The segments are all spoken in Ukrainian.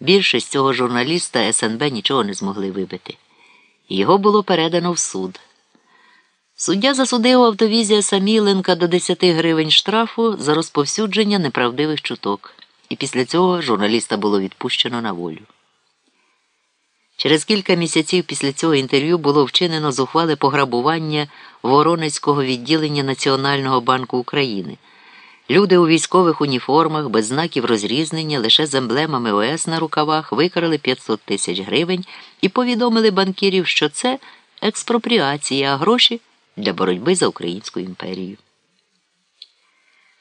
Більшість цього журналіста СНБ нічого не змогли вибити. Його було передано в суд. Суддя засудив автовізія Саміленка до 10 гривень штрафу за розповсюдження неправдивих чуток, і після цього журналіста було відпущено на волю. Через кілька місяців після цього інтерв'ю було вчинено зухвале пограбування Воронецького відділення Національного банку України. Люди у військових уніформах без знаків розрізнення лише з емблемами ОС на рукавах викрали 500 тисяч гривень і повідомили банкірів, що це експропріація, а гроші для боротьби за Українську імперію.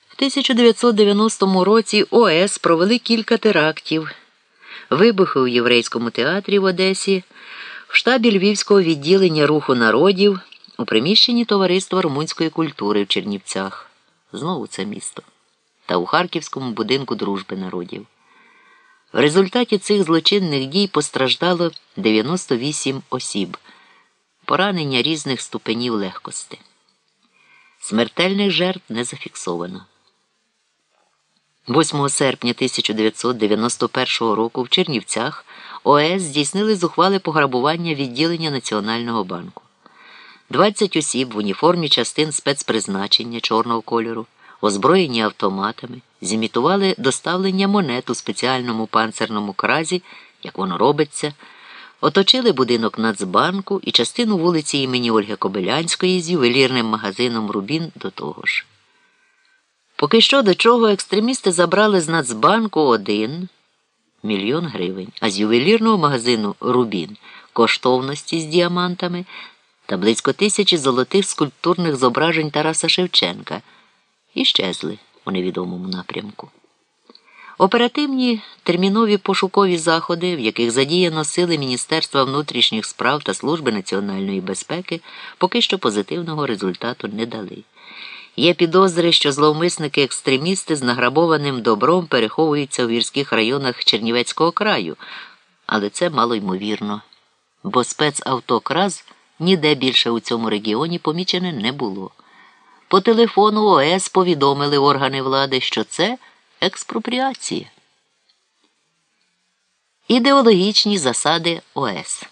В 1990 році ОС провели кілька терактів, вибухи у єврейському театрі в Одесі, в штабі Львівського відділення руху народів у приміщенні Товариства румунської культури в Чернівцях. Знову це місто, та у Харківському будинку дружби народів. В результаті цих злочинних дій постраждало 98 осіб, поранення різних ступенів легкости. Смертельних жертв не зафіксовано. 8 серпня 1991 року в Чернівцях ОС здійснили зухвале пограбування відділення Національного банку. 20 осіб в уніформі частин спецпризначення чорного кольору, озброєні автоматами, зімітували доставлення монет у спеціальному панцерному кразі, як воно робиться, оточили будинок Нацбанку і частину вулиці імені Ольги Кобилянської з ювелірним магазином Рубін до того ж. Поки що до чого екстремісти забрали з Нацбанку один мільйон гривень, а з ювелірного магазину Рубін коштовності з діамантами та близько тисячі золотих скульптурних зображень Тараса Шевченка і щезли у невідомому напрямку. Оперативні термінові пошукові заходи, в яких задіяно сили Міністерства внутрішніх справ та Служби національної безпеки, поки що позитивного результату не дали. Є підозри, що зловмисники-екстремісти з награбованим добром переховуються в гірських районах Чернівецького краю, але це мало ймовірно, бо спецавтокраз ніде більше у цьому регіоні помічене не було. По телефону ОС повідомили органи влади, що це експропріація. Ідеологічні засади ОС.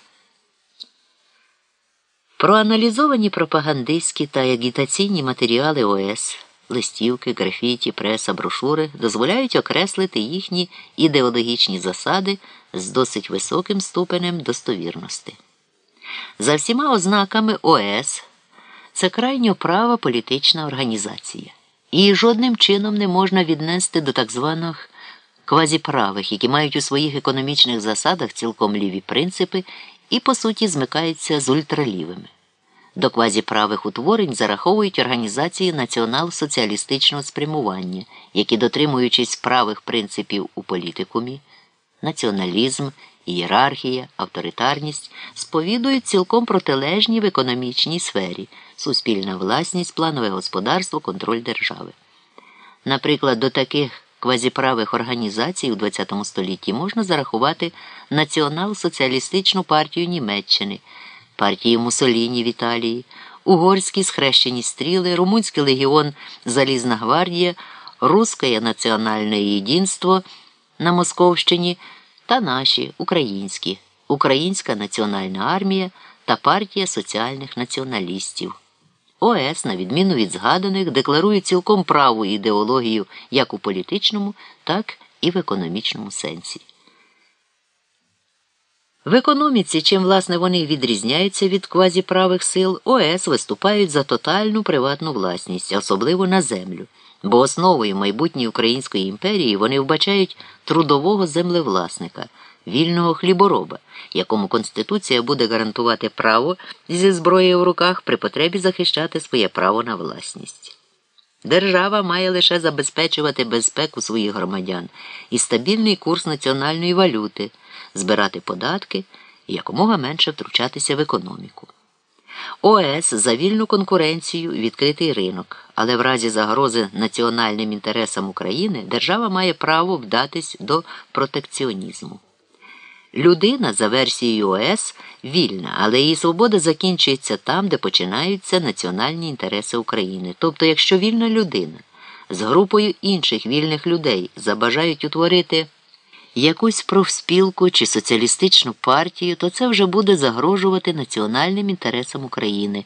Проаналізовані пропагандистські та агітаційні матеріали ОС, листівки, графіті, преса, брошури дозволяють окреслити їхні ідеологічні засади з досить високим ступенем достовірності. За всіма ознаками ОС це крайньо права політична організація. Її жодним чином не можна віднести до так званих квазіправих, які мають у своїх економічних засадах цілком ліві принципи і, по суті, змикаються з ультралівими. До квазіправих утворень зараховують організації націонал-соціалістичного спрямування, які, дотримуючись правих принципів у політикумі, націоналізм, ієрархія, авторитарність, сповідують цілком протилежні в економічній сфері, суспільна власність, планове господарство, контроль держави. Наприклад, до таких квазіправих організацій у ХХ столітті можна зарахувати Націонал-соціалістичну партію Німеччини, партію Мусоліні в Італії, Угорські схрещені стріли, Румунський легіон Залізна гвардія, Руське національне єдинство на Московщині та наші українські, Українська національна армія та партія соціальних націоналістів. ОС, на відміну від згаданих, декларує цілком праву ідеологію як у політичному, так і в економічному сенсі. В економіці, чим власне вони відрізняються від квазіправих сил, ОС виступають за тотальну приватну власність, особливо на землю, бо основою майбутньої Української імперії вони вбачають трудового землевласника, вільного хлібороба, якому Конституція буде гарантувати право зі зброєю в руках при потребі захищати своє право на власність. Держава має лише забезпечувати безпеку своїх громадян і стабільний курс національної валюти, збирати податки і якомога менше втручатися в економіку. ОС за вільну конкуренцію відкритий ринок, але в разі загрози національним інтересам України держава має право вдатись до протекціонізму. Людина, за версією ОС, вільна, але її свобода закінчується там, де починаються національні інтереси України. Тобто, якщо вільна людина з групою інших вільних людей забажають утворити якусь профспілку чи соціалістичну партію, то це вже буде загрожувати національним інтересам України.